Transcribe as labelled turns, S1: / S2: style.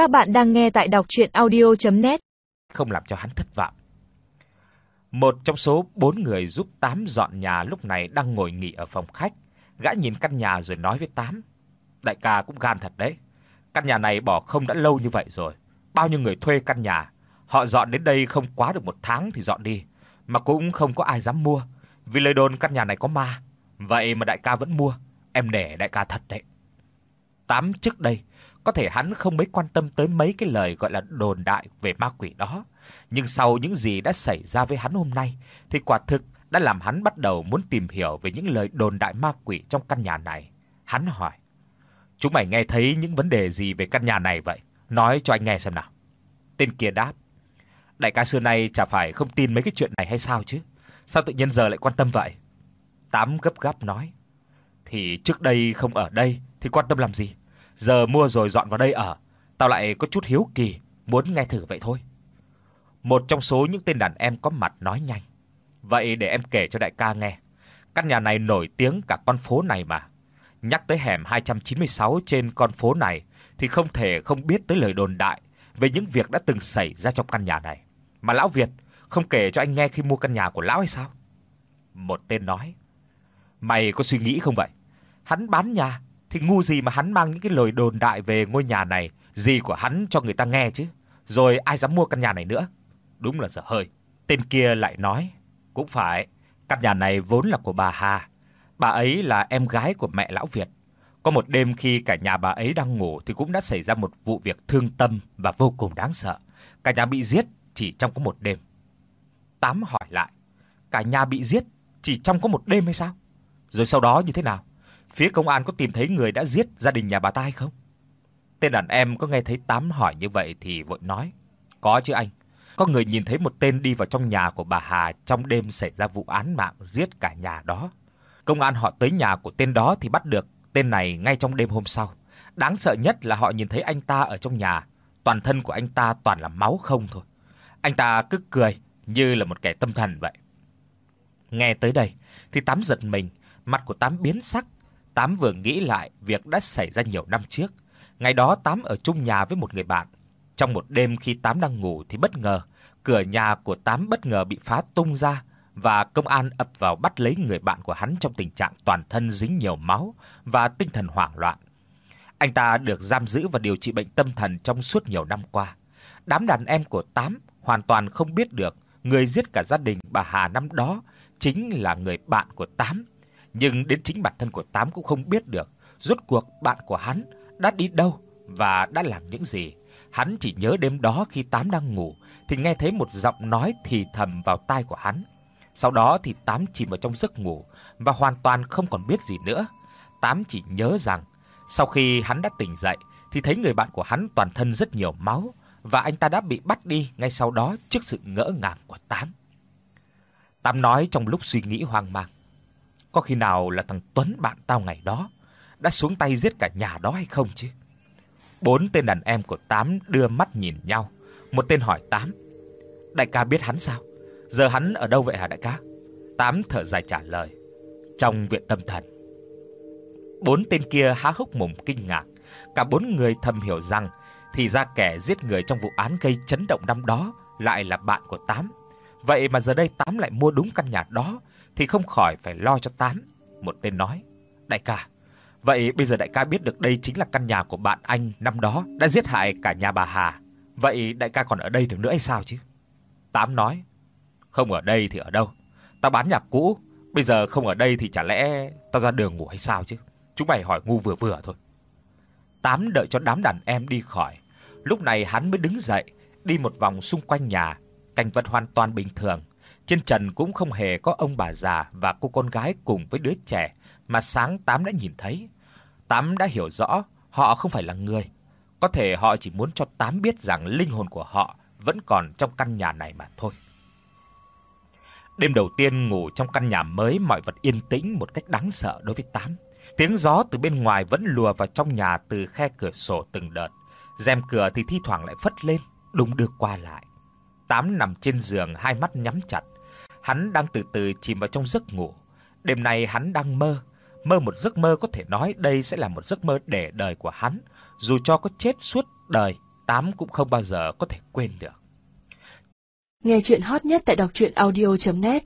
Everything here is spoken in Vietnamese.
S1: Các bạn đang nghe tại đọc audio net
S2: Không làm cho hắn thất vọng. Một trong số bốn người giúp Tám dọn nhà lúc này đang ngồi nghỉ ở phòng khách, gã nhìn căn nhà rồi nói với Tám: "Đại ca cũng gan thật đấy. Căn nhà này bỏ không đã lâu như vậy rồi, bao nhiêu người thuê căn nhà, họ dọn đến đây không quá được một tháng thì dọn đi, mà cũng không có ai dám mua, vì lời đồn căn nhà này có ma. Vậy mà đại ca vẫn mua, em nể đại ca thật đấy." Tám trước đây, có thể hắn không mấy quan tâm tới mấy cái lời gọi là đồn đại về ma quỷ đó, nhưng sau những gì đã xảy ra với hắn hôm nay thì quả thực đã làm hắn bắt đầu muốn tìm hiểu về những lời đồn đại ma quỷ trong căn nhà này. Hắn hỏi: "Chúng mày nghe thấy những vấn đề gì về căn nhà này vậy? Nói cho anh nghe xem nào." Tên kia đáp: "Đại ca xưa nay chả phải không tin mấy cái chuyện này hay sao chứ? Sao tự nhiên giờ lại quan tâm vậy?" Tám gấp gáp nói: "Thì trước đây không ở đây thì quan tâm làm gì? Giờ mua rồi dọn vào đây ở, tao lại có chút hiếu kỳ, muốn nghe thử vậy thôi." Một trong số những tên đàn em có mặt nói nhanh. Vậy để em kể cho đại ca nghe. Căn nhà này nổi tiếng cả con phố này mà. Nhắc tới hẻm 296 trên con phố này thì không thể không biết tới lời đồn đại về những việc đã từng xảy ra trong căn nhà này. Mà lão Việt không kể cho anh nghe khi mua căn nhà của lão hay sao? Một tên nói. Mày có suy nghĩ không vậy? Hắn bán nhà thì ngu gì mà hắn mang những cái lời đồn đại về ngôi nhà này, gì của hắn cho người ta nghe chứ. Rồi ai dám mua căn nhà này nữa? Đúng là dở hơi. Tên kia lại nói, cũng phải, căn nhà này vốn là của bà Hà. Bà ấy là em gái của mẹ lão Việt. Có một đêm khi cả nhà bà ấy đang ngủ thì cũng đã xảy ra một vụ việc thương tâm và vô cùng đáng sợ. Cả nhà bị giết chỉ trong có một đêm. Tám hỏi lại, cả nhà bị giết chỉ trong có một đêm hay sao? Rồi sau đó như thế nào? Phía công an có tìm thấy người đã giết gia đình nhà bà ta hay không? Tên đàn em có nghe thấy Tám hỏi như vậy thì vội nói, có chứ anh. Có người nhìn thấy một tên đi vào trong nhà của bà Hà trong đêm xảy ra vụ án mạng giết cả nhà đó. Công an họ tới nhà của tên đó thì bắt được tên này ngay trong đêm hôm sau. Đáng sợ nhất là họ nhìn thấy anh ta ở trong nhà, toàn thân của anh ta toàn là máu không thôi. Anh ta cứ cười như là một kẻ tâm thần vậy. Nghe tới đây thì Tám giật mình, mặt của Tám biến sắc. Tám vừa nghĩ lại việc đã xảy ra nhiều năm trước. Ngày đó Tám ở chung nhà với một người bạn. Trong một đêm khi Tám đang ngủ thì bất ngờ cửa nhà của Tám bất ngờ bị phá tung ra và công an ập vào bắt lấy người bạn của hắn trong tình trạng toàn thân dính nhiều máu và tinh thần hoảng loạn. Anh ta được giam giữ và điều trị bệnh tâm thần trong suốt nhiều năm qua. Đám đàn em của Tám hoàn toàn không biết được người giết cả gia đình bà Hà năm đó chính là người bạn của Tám, nhưng đến chính bản thân của Tám cũng không biết được, rốt cuộc bạn của hắn đã đi đâu và đã làm những gì. Hắn chỉ nhớ đêm đó khi Tám đang ngủ, thì nghe thấy một giọng nói thì thầm vào tai của hắn. Sau đó thì Tám chìm vào trong giấc ngủ và hoàn toàn không còn biết gì nữa. Tám chỉ nhớ rằng sau khi hắn đã tỉnh dậy, thì thấy người bạn của hắn toàn thân rất nhiều máu và anh ta đã bị bắt đi ngay sau đó trước sự ngỡ ngàng của Tám. Tám nói trong lúc suy nghĩ hoang mang. Có khi nào là thằng Tuấn bạn tao ngày đó đã xuống tay giết cả nhà đó hay không chứ? Bốn tên đàn em của Tám đưa mắt nhìn nhau. Một tên hỏi Tám: "Đại ca biết hắn sao? Giờ hắn ở đâu vậy hả đại ca?" Tám thở dài trả lời: "Trong viện tâm thần." Bốn tên kia há hốc mồm kinh ngạc, cả bốn người thầm hiểu rằng thì ra kẻ giết người trong vụ án gây chấn động năm đó lại là bạn của Tám. Vậy mà giờ đây Tám lại mua đúng căn nhà đó thì không khỏi phải lo cho Tám. Một tên nói: "Đại ca, vậy bây giờ đại ca biết được đây chính là căn nhà của bạn anh năm đó đã giết hại cả nhà bà Hà Vậy đại ca còn ở đây được nữa hay sao chứ? Tám nói, không ở đây thì ở đâu? Tao bán nhà cũ, bây giờ không ở đây thì chả lẽ tao ra đường ngủ hay sao chứ? Chúng mày hỏi ngu vừa vừa thôi. Tám đợi cho đám đàn em đi khỏi, lúc này hắn mới đứng dậy, đi một vòng xung quanh nhà, cảnh vật hoàn toàn bình thường. Trên trần cũng không hề có ông bà già và cô con gái cùng với đứa trẻ mà sáng Tám đã nhìn thấy. Tám đã hiểu rõ họ không phải là người, có thể họ chỉ muốn cho Tám biết rằng linh hồn của họ vẫn còn trong căn nhà này mà thôi. Đêm đầu tiên ngủ trong căn nhà mới mọi vật yên tĩnh một cách đáng sợ đối với Tám. Tiếng gió từ bên ngoài vẫn lùa vào trong nhà từ khe cửa sổ từng đợt. Rèm cửa thì thi thoảng lại phất lên, đung đưa qua lại. Tám nằm trên giường hai mắt nhắm chặt. Hắn đang từ từ chìm vào trong giấc ngủ. Đêm nay hắn đang mơ, mơ một giấc mơ có thể nói đây sẽ là một giấc mơ để đời của hắn, dù cho có chết suốt đời, Tám cũng không bao giờ có thể quên được.
S3: Nghe truyện hot nhất tại doctruyenaudio.net